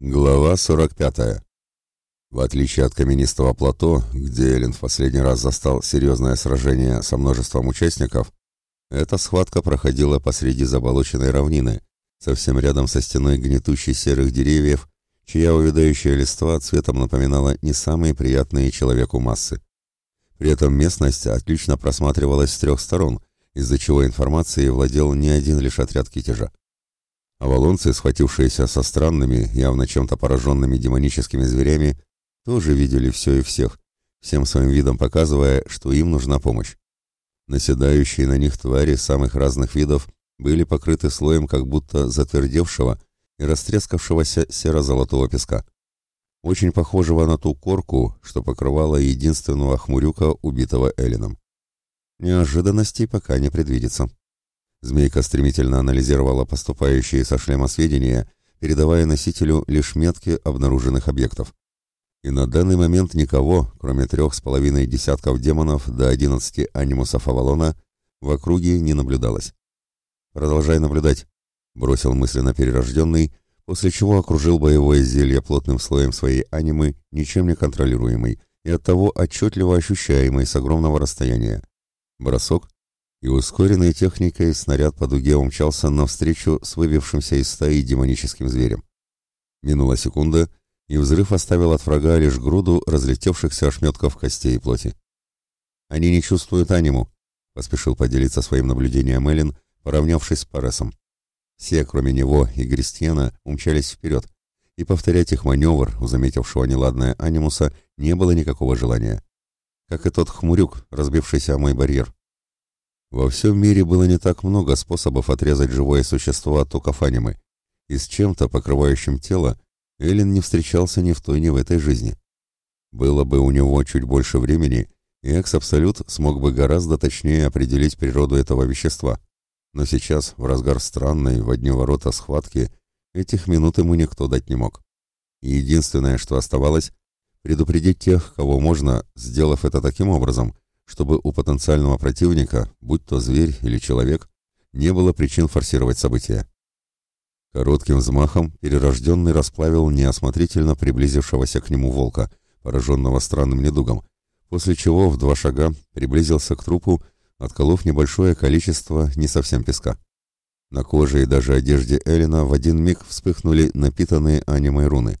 Глава 45. В отличие от каменистого плато, где Эллен в последний раз застал серьезное сражение со множеством участников, эта схватка проходила посреди заболоченной равнины, совсем рядом со стеной гнетущей серых деревьев, чья увядающая листва цветом напоминала не самые приятные человеку массы. При этом местность отлично просматривалась с трех сторон, из-за чего информацией владел не один лишь отряд китежа. Авалонцы, схватившиеся со странными, явно чем-то пораженными демоническими зверями, тоже видели все и всех, всем своим видом показывая, что им нужна помощь. Наседающие на них твари самых разных видов были покрыты слоем как будто затвердевшего и растрескавшегося серо-золотого песка, очень похожего на ту корку, что покрывала единственного хмурюка, убитого Элином. Неожиданностей пока не предвидится. Змейка стремительно анализировала поступающие со шлема сведения, передавая носителю лишь метки обнаруженных объектов. И на данный момент никого, кроме трех с половиной десятков демонов до одиннадцати анимусов Авалона, в округе не наблюдалось. «Продолжай наблюдать», — бросил мысленно перерожденный, после чего окружил боевое зелье плотным слоем своей анимы, ничем не контролируемой и оттого отчетливо ощущаемой с огромного расстояния. Бросок, и ускоренной техникой снаряд по дуге умчался навстречу с выбившимся из стаи демоническим зверем. Минула секунда, и взрыв оставил от врага лишь груду разлетевшихся ошметков костей и плоти. «Они не чувствуют аниму», — поспешил поделиться своим наблюдением Эллен, поравнявшись с Паресом. Все, кроме него и Гристиана, умчались вперед, и повторять их маневр у заметившего неладное анимуса не было никакого желания. Как и тот хмурюк, разбившийся о мой барьер. Во всем мире было не так много способов отрезать живое существо от токов анимы, и с чем-то, покрывающим тело, Эллен не встречался ни в той, ни в этой жизни. Было бы у него чуть больше времени, и Экс-Абсолют смог бы гораздо точнее определить природу этого вещества. Но сейчас, в разгар странной, в одни ворота схватки, этих минут ему никто дать не мог. И единственное, что оставалось, предупредить тех, кого можно, сделав это таким образом – чтобы у потенциального противника, будь то зверь или человек, не было причин форсировать события. Коротким взмахом перерожденный расплавил неосмотрительно приблизившегося к нему волка, пораженного странным недугом, после чего в два шага приблизился к трупу, отколов небольшое количество не совсем песка. На коже и даже одежде Эллина в один миг вспыхнули напитанные анимой руны,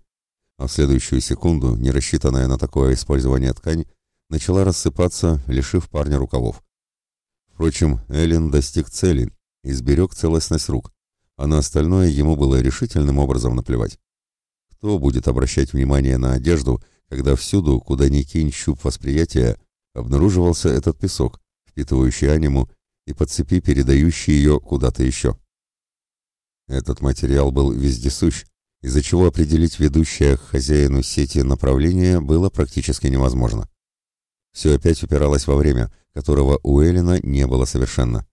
а в следующую секунду, не рассчитанная на такое использование ткань, начала рассыпаться, лишив парня рукавов. Впрочем, Эллен достиг цели и сберег целостность рук, а на остальное ему было решительным образом наплевать. Кто будет обращать внимание на одежду, когда всюду, куда ни кинь щуп восприятия, обнаруживался этот песок, впитывающий аниму и по цепи передающий ее куда-то еще? Этот материал был вездесущ, из-за чего определить ведущее к хозяину сети направление было практически невозможно. Все опять упиралось во время, которого у Эллина не было совершенно.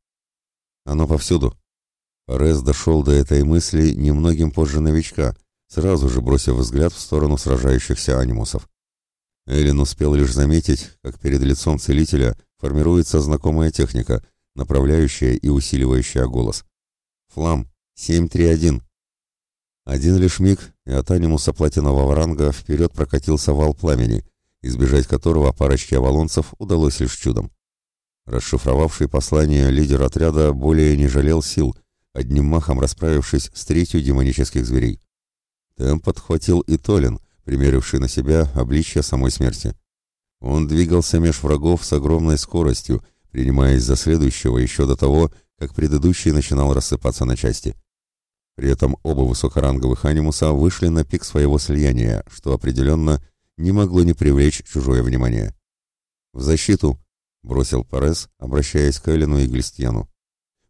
Оно повсюду. Рез дошел до этой мысли немногим позже новичка, сразу же бросив взгляд в сторону сражающихся анимусов. Эллин успел лишь заметить, как перед лицом целителя формируется знакомая техника, направляющая и усиливающая голос. «Флам! 731!» Один лишь миг, и от анимуса платинового ранга вперед прокатился вал пламени, избежать которого парочке авалонцев удалось лишь чудом. Расшифровавший послание лидер отряда более не жалел сил, одним махом расправившись с третью демонических зверей. Темп подхватил и Толин, примеривший на себя обличье самой смерти. Он двигался меж врагов с огромной скоростью, принимаясь за следующего еще до того, как предыдущий начинал рассыпаться на части. При этом оба высокоранговых анимуса вышли на пик своего слияния, что определенно – не могло не привлечь чужое внимание. «В защиту!» — бросил Парес, обращаясь к Эллину и Глистьяну.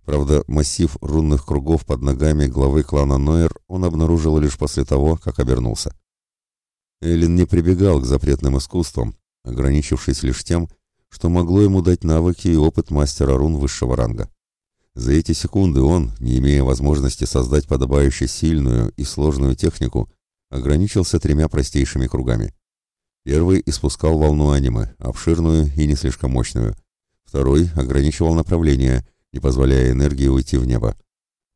Правда, массив рунных кругов под ногами главы клана Нойер он обнаружил лишь после того, как обернулся. Эллин не прибегал к запретным искусствам, ограничившись лишь тем, что могло ему дать навыки и опыт мастера рун высшего ранга. За эти секунды он, не имея возможности создать подобающе сильную и сложную технику, ограничился тремя простейшими кругами. Первый испускал волну аниме, обширную и не слишком мощную. Второй ограничивал направление, не позволяя энергии уйти в небо.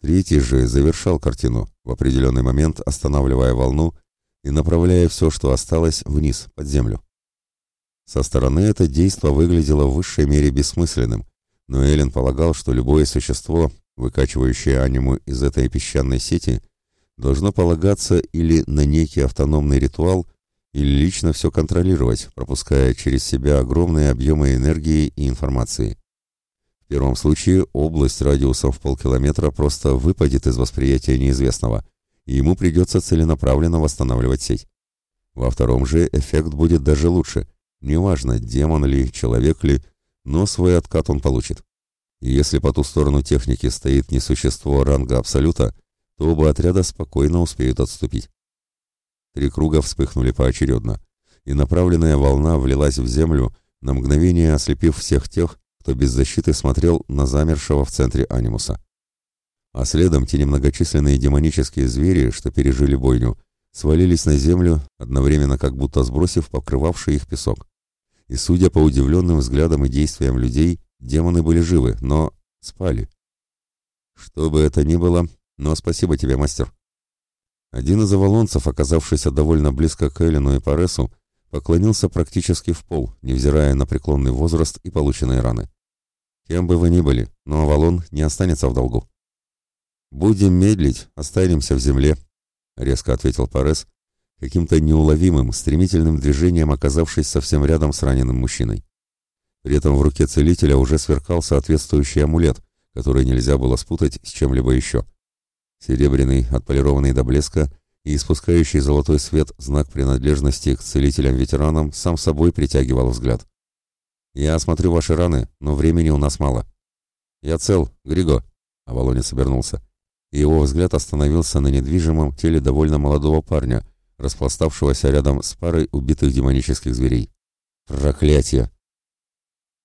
Третий же завершал картину, в определенный момент останавливая волну и направляя все, что осталось, вниз, под землю. Со стороны это действо выглядело в высшей мере бессмысленным, но Эллен полагал, что любое существо, выкачивающее аниму из этой песчаной сети, должно полагаться или на некий автономный ритуал, или лично все контролировать, пропуская через себя огромные объемы энергии и информации. В первом случае область радиусом в полкилометра просто выпадет из восприятия неизвестного, и ему придется целенаправленно восстанавливать сеть. Во втором же эффект будет даже лучше. Неважно, демон ли, человек ли, но свой откат он получит. И если по ту сторону техники стоит не существо ранга Абсолюта, то оба отряда спокойно успеют отступить. Три круга вспыхнули поочередно, и направленная волна влилась в землю, на мгновение ослепив всех тех, кто без защиты смотрел на замершего в центре анимуса. А следом те немногочисленные демонические звери, что пережили бойню, свалились на землю, одновременно как будто сбросив покрывавший их песок. И судя по удивленным взглядам и действиям людей, демоны были живы, но спали. Что бы это ни было, но спасибо тебе, мастер. Один из авалонцев, оказавшийся довольно близко к Эллину и Паресу, поклонился практически в пол, невзирая на преклонный возраст и полученные раны. Кем бы вы ни были, но Авалон не останется в долгу. «Будем медлить, останемся в земле», — резко ответил Парес, каким-то неуловимым, стремительным движением оказавшись совсем рядом с раненым мужчиной. При этом в руке целителя уже сверкал соответствующий амулет, который нельзя было спутать с чем-либо еще. Серебряный, отполированный до блеска и испускающий золотой свет знак принадлежности к целителям-ветеранам сам собой притягивал взгляд. «Я осмотрю ваши раны, но времени у нас мало». «Я цел, Григо», — Авалонец обернулся. И его взгляд остановился на недвижимом теле довольно молодого парня, распластавшегося рядом с парой убитых демонических зверей. «Проклятие!»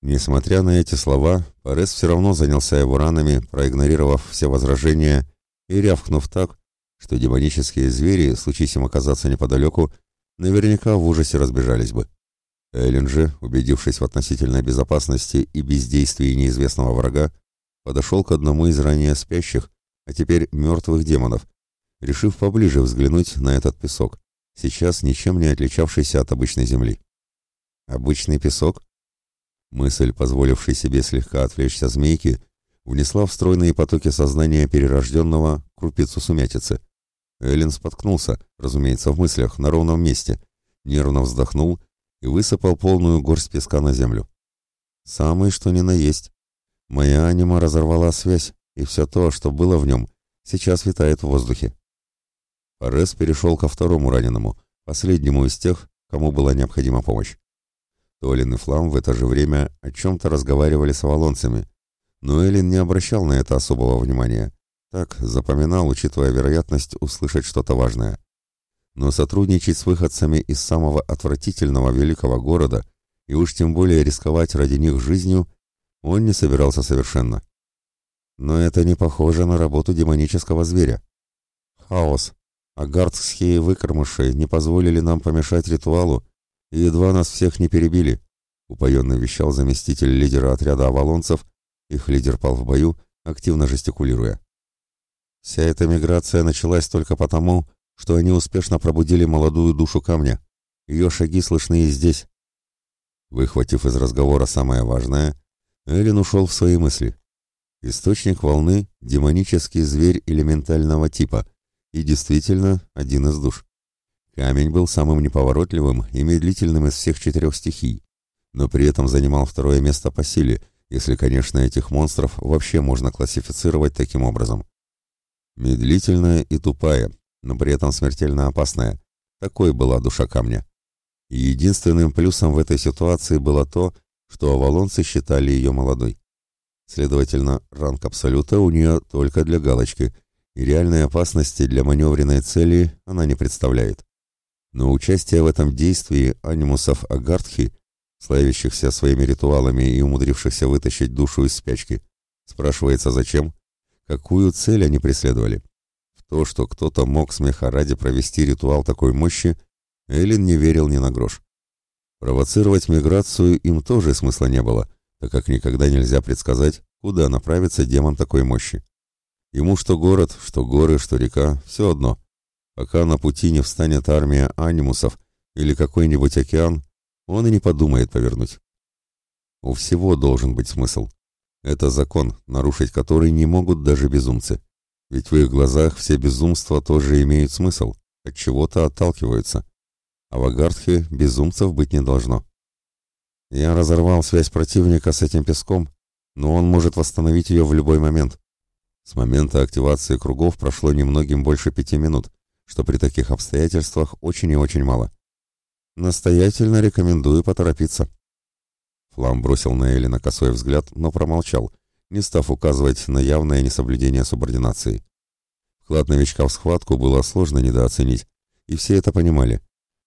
Несмотря на эти слова, Парес все равно занялся его ранами, проигнорировав все возражения и рявкнув так, что демонические звери, случись им оказаться неподалеку, наверняка в ужасе разбежались бы. Эллен же, убедившись в относительной безопасности и бездействии неизвестного врага, подошел к одному из ранее спящих, а теперь мертвых демонов, решив поближе взглянуть на этот песок, сейчас ничем не отличавшийся от обычной земли. Обычный песок? Мысль, позволившая себе слегка отвлечься змейки, внесла в стройные потоки сознания перерожденного крупицу сумятицы. Эллен споткнулся, разумеется, в мыслях, на ровном месте, нервно вздохнул и высыпал полную горсть песка на землю. Самый что ни на есть. Моя анима разорвала связь, и все то, что было в нем, сейчас витает в воздухе. Парес перешел ко второму раненому, последнему из тех, кому была необходима помощь. Толин и Флам в это же время о чем-то разговаривали с авалонцами, но Эллин не обращал на это особого внимания. Так, запоминал, учитывая вероятность услышать что-то важное. Но сотрудничать с выходцами из самого отвратительного великого города и уж тем более рисковать ради них жизнью он не собирался совершенно. Но это не похоже на работу демонического зверя. Хаос. Агардские выкормыши не позволили нам помешать ритуалу и едва нас всех не перебили, упоенно вещал заместитель лидера отряда авалонцев их лидер пал в бою, активно жестикулируя. Вся эта миграция началась только потому, что они успешно пробудили молодую душу камня. Ее шаги слышны и здесь. Выхватив из разговора самое важное, Эллен ушел в свои мысли. Источник волны — демонический зверь элементального типа и действительно один из душ. Камень был самым неповоротливым и медлительным из всех четырех стихий, но при этом занимал второе место по силе — если, конечно, этих монстров вообще можно классифицировать таким образом. Медлительная и тупая, но при этом смертельно опасная. Такой была душа камня. И единственным плюсом в этой ситуации было то, что авалонцы считали ее молодой. Следовательно, ранг Абсолюта у нее только для галочки, и реальной опасности для маневренной цели она не представляет. Но участие в этом действии анимусов Агартхи славящихся своими ритуалами и умудрившихся вытащить душу из спячки. Спрашивается, зачем? Какую цель они преследовали? В то, что кто-то мог смеха ради провести ритуал такой мощи, Эллин не верил ни на грош. Провоцировать миграцию им тоже смысла не было, так как никогда нельзя предсказать, куда направится демон такой мощи. Ему что город, что горы, что река, все одно. Пока на пути не встанет армия анимусов или какой-нибудь океан, он и не подумает повернуть. У всего должен быть смысл. Это закон, нарушить который не могут даже безумцы. Ведь в их глазах все безумства тоже имеют смысл, от чего-то отталкиваются. А в Агартхе безумцев быть не должно. Я разорвал связь противника с этим песком, но он может восстановить ее в любой момент. С момента активации кругов прошло немногим больше пяти минут, что при таких обстоятельствах очень и очень мало. Настоятельно рекомендую поторопиться. Флам бросил на Элина косой взгляд, но промолчал, не став указывать на явное несоблюдение субординации. Вклад новичка в схватку было сложно недооценить, и все это понимали.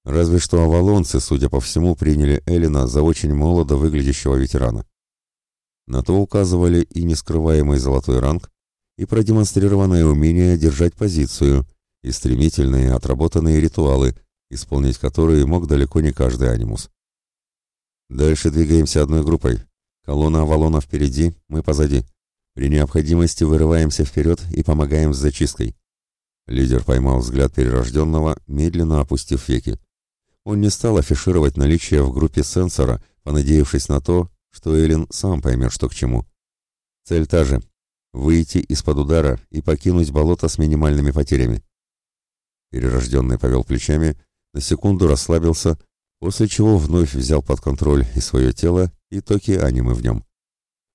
Разве что авалонцы, судя по всему, приняли Элина за очень молодо выглядящего ветерана. На то указывали и нескрываемый золотой ранг, и продемонстрированное умение держать позицию, и стремительные отработанные ритуалы, исполнить которые мог далеко не каждый анимус. Дальше двигаемся одной группой. Колонна Авалона впереди, мы позади. При необходимости вырываемся вперед и помогаем с зачисткой. Лидер поймал взгляд перерожденного, медленно опустив веки. Он не стал афишировать наличие в группе сенсора, понадеявшись на то, что Эллен сам поймет, что к чему. Цель та же — выйти из-под удара и покинуть болото с минимальными потерями. Перерожденный повел плечами, на секунду расслабился, после чего вновь взял под контроль и свое тело, и токи анимы в нем.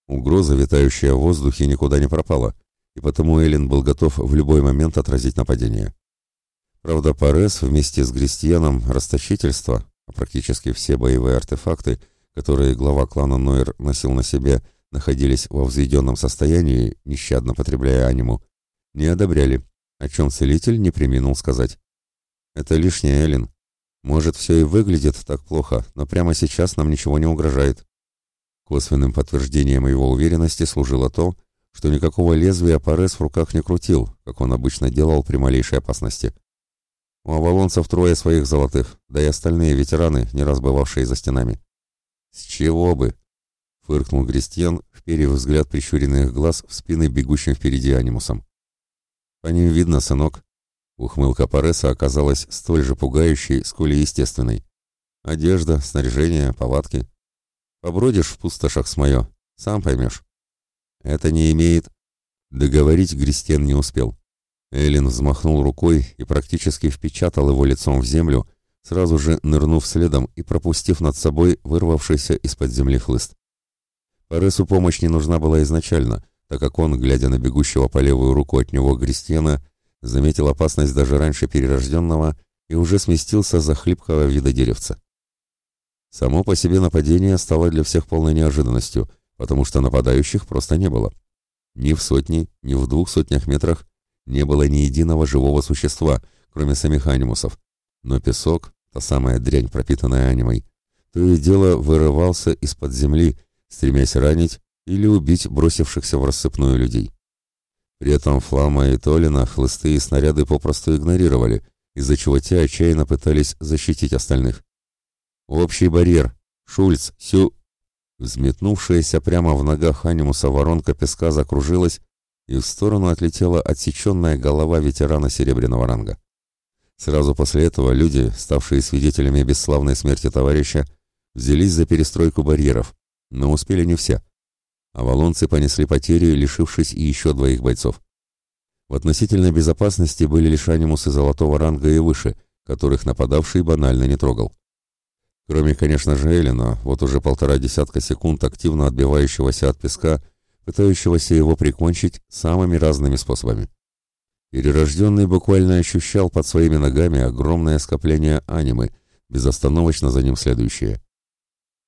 Угроза, витающая в воздухе, никуда не пропала, и потому Эллен был готов в любой момент отразить нападение. Правда, Парес вместе с Грестьяном расточительство, а практически все боевые артефакты, которые глава клана Нойер носил на себе, находились во взведенном состоянии, нещадно потребляя аниму, не одобряли, о чем целитель не приминул сказать. «Это лишнее, Эллен. Может, все и выглядит так плохо, но прямо сейчас нам ничего не угрожает». Косвенным подтверждением его уверенности служило то, что никакого лезвия Парес в руках не крутил, как он обычно делал при малейшей опасности. У авалонцев трое своих золотых, да и остальные ветераны, не раз бывавшие за стенами. «С чего бы?» — фыркнул Грестьян, вперев взгляд прищуренных глаз в спины бегущим впереди анимусом. «По ним видно, сынок». Ухмылка Пареса оказалась столь же пугающей, сколь и естественной. «Одежда, снаряжение, повадки. Побродишь в пустошах с моё, сам поймешь». «Это не имеет...» Договорить Грестен не успел. Эллен взмахнул рукой и практически впечатал его лицом в землю, сразу же нырнув следом и пропустив над собой вырвавшийся из-под земли хлыст. Паресу помощь не нужна была изначально, так как он, глядя на бегущего по левую руку от него Грестьена, заметил опасность даже раньше перерожденного и уже сместился за хлипкого вида деревца. Само по себе нападение стало для всех полной неожиданностью, потому что нападающих просто не было. Ни в сотни, ни в двух сотнях метрах не было ни единого живого существа, кроме самих анимусов. Но песок, та самая дрянь, пропитанная анимой, то и дело вырывался из-под земли, стремясь ранить или убить бросившихся в рассыпную людей. При этом Флама и Толина хлысты и снаряды попросту игнорировали, из-за чего те отчаянно пытались защитить остальных. «Общий барьер! Шульц! Сю...» Взметнувшаяся прямо в ногах анимуса воронка песка закружилась, и в сторону отлетела отсеченная голова ветерана серебряного ранга. Сразу после этого люди, ставшие свидетелями бесславной смерти товарища, взялись за перестройку барьеров, но успели не все. Авалонцы понесли потери, лишившись и еще двоих бойцов. В относительной безопасности были лишь анимусы золотого ранга и выше, которых нападавший банально не трогал. Кроме, конечно же, Эллина, вот уже полтора десятка секунд активно отбивающегося от песка, пытающегося его прикончить самыми разными способами. Перерожденный буквально ощущал под своими ногами огромное скопление анимы, безостановочно за ним следующее.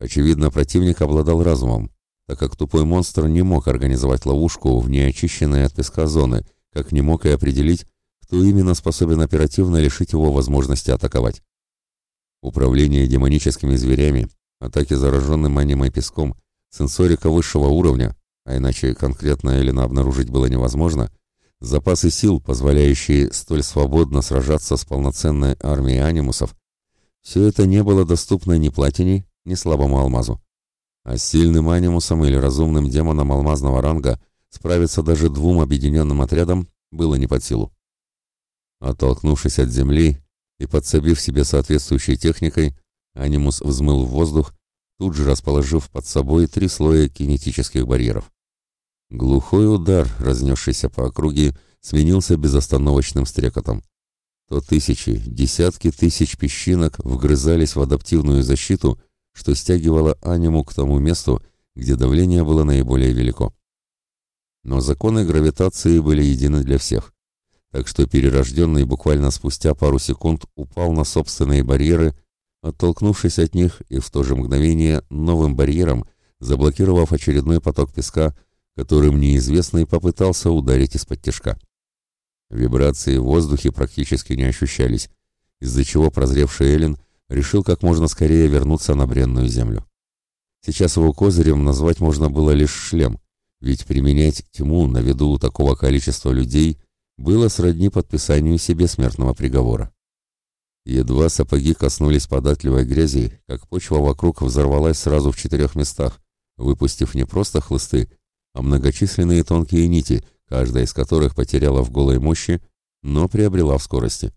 Очевидно, противник обладал разумом, так как тупой монстр не мог организовать ловушку в неочищенной от песка зоны, как не мог и определить, кто именно способен оперативно лишить его возможности атаковать. Управление демоническими зверями, атаки зараженным анимой песком, сенсорика высшего уровня, а иначе конкретно Элина обнаружить было невозможно, запасы сил, позволяющие столь свободно сражаться с полноценной армией анимусов, все это не было доступно ни платине, ни слабому алмазу. А с сильным анимусом или разумным демоном алмазного ранга справиться даже двум объединенным отрядам было не под силу. Оттолкнувшись от земли и подсобив себе соответствующей техникой, анимус взмыл в воздух, тут же расположив под собой три слоя кинетических барьеров. Глухой удар, разнесшийся по округе, сменился безостановочным стрекотом. То тысячи, десятки тысяч песчинок вгрызались в адаптивную защиту, что стягивало аниму к тому месту, где давление было наиболее велико. Но законы гравитации были едины для всех, так что перерожденный буквально спустя пару секунд упал на собственные барьеры, оттолкнувшись от них и в то же мгновение новым барьером, заблокировав очередной поток песка, которым неизвестный попытался ударить из-под тяжка. Вибрации в воздухе практически не ощущались, из-за чего прозревший Эллен решил как можно скорее вернуться на бренную землю. Сейчас его козырем назвать можно было лишь шлем, ведь применять тьму на виду у такого количества людей было сродни подписанию себе смертного приговора. Едва сапоги коснулись податливой грязи, как почва вокруг взорвалась сразу в четырех местах, выпустив не просто хлысты, а многочисленные тонкие нити, каждая из которых потеряла в голой мощи, но приобрела в скорости.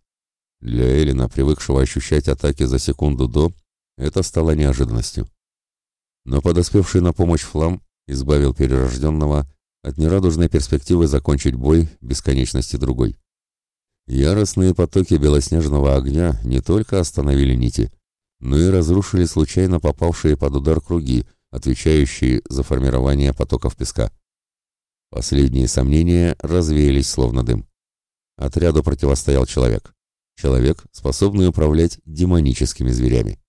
Для Элина, привыкшего ощущать атаки за секунду до, это стало неожиданностью. Но подоспевший на помощь Флам избавил перерожденного от нерадужной перспективы закончить бой бесконечности другой. Яростные потоки белоснежного огня не только остановили нити, но и разрушили случайно попавшие под удар круги, отвечающие за формирование потоков песка. Последние сомнения развеялись словно дым. Отряду противостоял человек. Человек, способный управлять демоническими зверями.